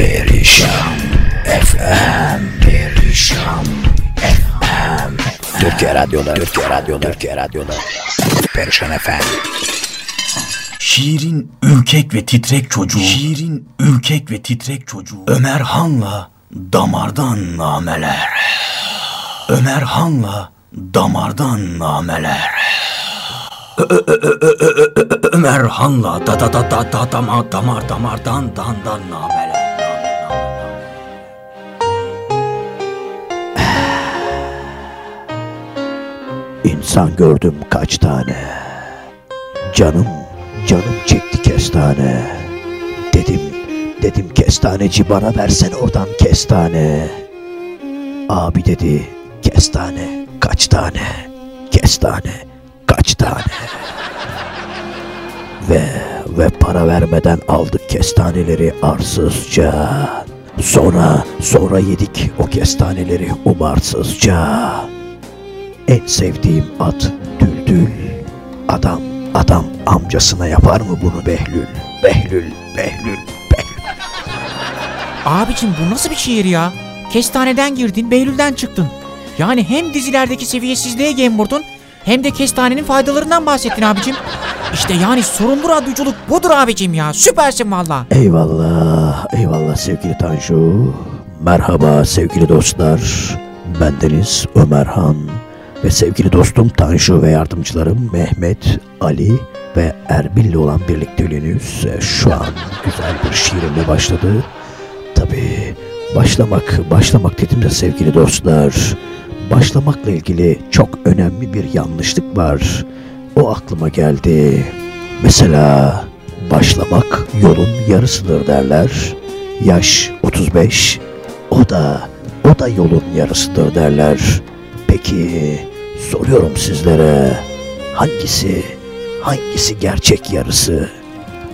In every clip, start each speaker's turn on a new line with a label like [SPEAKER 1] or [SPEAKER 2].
[SPEAKER 1] Perişan FM Perişan FM Türkiye Radyoları Türkiye Radyoları Türkiye Radyoları Perişan FM
[SPEAKER 2] Şiirin ürkek ve titrek çocuğu. Şiirin ürkek ve titrek çocuğu. Ömer Han'la damardan nameler. Ömer Han'la damardan nameler. Ömer Han'la da da da da da damar damar damardan dan dan nameler.
[SPEAKER 1] İnsan gördüm kaç tane. Canım canım çekti kestane. Dedim dedim kestaneci bana versene oradan kestane. Abi dedi kestane kaç tane? Kestane kaç tane? Ve ve para vermeden aldık kestaneleri arsızca. Sonra sonra yedik o kestaneleri umarsızca en sevdiğim at Düldül. Adam, adam amcasına yapar mı bunu Behlül? Behlül, Behlül, Behlül.
[SPEAKER 3] Abicim bu nasıl bir şiir ya? Kestaneden girdin, Behlül'den çıktın. Yani hem dizilerdeki seviyesizliğe gem vurdun hem de kestanenin faydalarından bahsettin abicim. İşte yani sorumlu radyoculuk budur abicim ya. Süpersin valla.
[SPEAKER 1] Eyvallah, eyvallah sevgili Tanju. Merhaba sevgili dostlar. Bendeniz Ömerhan ve sevgili dostum Tanju ve yardımcılarım Mehmet, Ali ve Erbil'le olan birlikteliğiniz e, şu an güzel bir şiirimle başladı. Tabii başlamak, başlamak dedim de sevgili dostlar. Başlamakla ilgili çok önemli bir yanlışlık var. O aklıma geldi. Mesela başlamak yolun yarısıdır derler. Yaş 35, o da o da yolun yarısıdır derler. Peki soruyorum sizlere hangisi hangisi gerçek yarısı?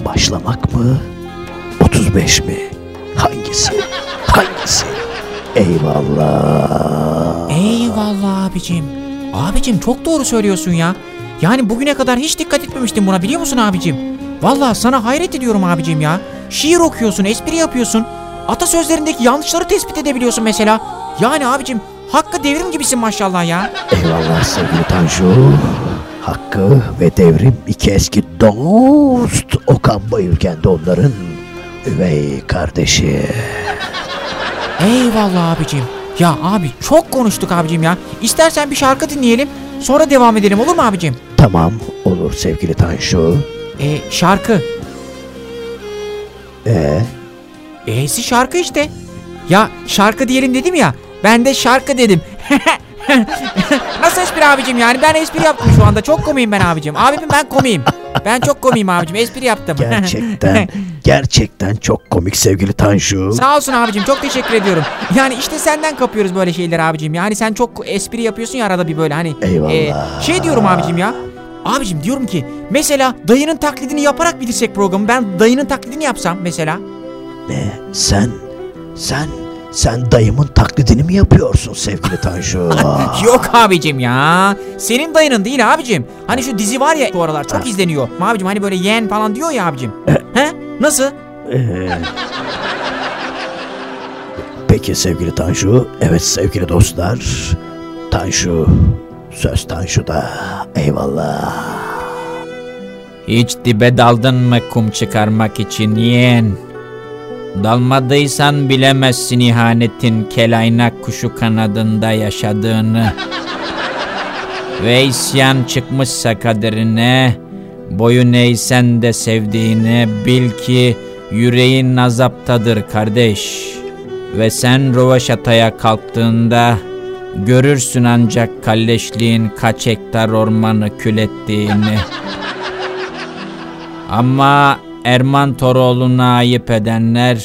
[SPEAKER 1] Başlamak mı? 35 mi? Hangisi? Hangisi? Eyvallah.
[SPEAKER 3] Eyvallah abicim. Abicim çok doğru söylüyorsun ya. Yani bugüne kadar hiç dikkat etmemiştim buna biliyor musun abicim? Valla sana hayret ediyorum abicim ya. Şiir okuyorsun, espri yapıyorsun. Atasözlerindeki yanlışları tespit edebiliyorsun mesela. Yani abicim hakkı devrim gibisin maşallah ya.
[SPEAKER 1] Eyvallah sevgili Tanju. Hakkı ve Devrim iki eski dost. Okan Bayülgen de onların üvey kardeşi.
[SPEAKER 3] Eyvallah abicim. Ya abi çok konuştuk abicim ya. İstersen bir şarkı dinleyelim. Sonra devam edelim olur mu abicim?
[SPEAKER 1] Tamam olur sevgili Tanju.
[SPEAKER 3] E şarkı.
[SPEAKER 1] Ee,
[SPEAKER 3] E'si şarkı işte. Ya şarkı diyelim dedim ya. Ben de şarkı dedim. Nasıl espri abicim yani? Ben espri yaptım şu anda. Çok komiyim ben abicim. Abim ben komiyim. Ben çok komiyim abicim. Espri yaptım.
[SPEAKER 1] gerçekten gerçekten çok komik sevgili Tanju.
[SPEAKER 3] Sağ olsun abicim. Çok teşekkür ediyorum. Yani işte senden kapıyoruz böyle şeyler abicim. Yani sen çok espri yapıyorsun ya arada bir böyle hani.
[SPEAKER 1] Eyvallah.
[SPEAKER 3] şey diyorum abicim ya. Abicim diyorum ki mesela dayının taklidini yaparak bitirsek programı. Ben dayının taklidini yapsam mesela.
[SPEAKER 1] Ne? Sen sen sen dayımın taklidini mi yapıyorsun sevgili Tanju?
[SPEAKER 3] Yok abicim ya. Senin dayının değil abicim. Hani şu dizi var ya bu aralar çok izleniyor. Abicim hani böyle yeğen falan diyor ya abicim. He? Nasıl?
[SPEAKER 1] Ee, Peki sevgili Tanju, evet sevgili dostlar. Tanju, söz Tanju'da. Eyvallah.
[SPEAKER 4] Hiç dibe daldın mı kum çıkarmak için yeğen? Dalmadıysan bilemezsin ihanetin kelaynak kuşu kanadında yaşadığını. Ve isyan çıkmışsa kaderine, boyun eğsen de sevdiğine bil ki yüreğin azaptadır kardeş. Ve sen Rovaşata'ya kalktığında görürsün ancak kalleşliğin kaç hektar ormanı kül ettiğini. Ama Erman Toroğlu'na ayıp edenler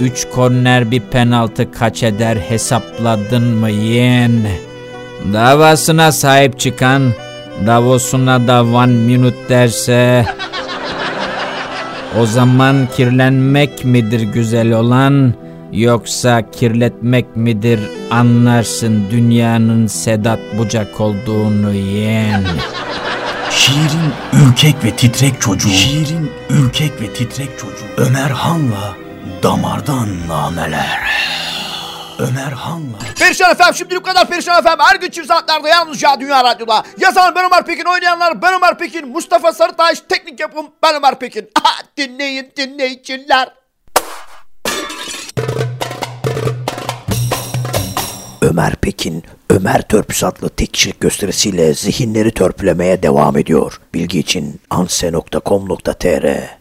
[SPEAKER 4] Üç korner bir penaltı kaç eder hesapladın mı yeğen? Davasına sahip çıkan Davos'una da one minute derse O zaman kirlenmek midir güzel olan Yoksa kirletmek midir anlarsın dünyanın Sedat Bucak olduğunu yeğen.
[SPEAKER 2] Şiirin ürkek ve titrek çocuğu. Şiirin ürkek ve titrek çocuğu. Ömer Han'la damardan nameler. Ömer Han'la
[SPEAKER 5] Perişan efendim şimdilik bu kadar Perişan efendim. Her gün çift saatlerde yalnızca Dünya Radyo'da. Yazan ben Ömer Pekin, oynayanlar ben Ömer Pekin, Mustafa Sarıtaş, teknik yapım ben Ömer Pekin. Dinleyin dinleyiciler.
[SPEAKER 1] Ömer Pekin, Ömer Törpüs adlı tek kişilik gösterisiyle zihinleri törpülemeye devam ediyor. Bilgi için anse.com.tr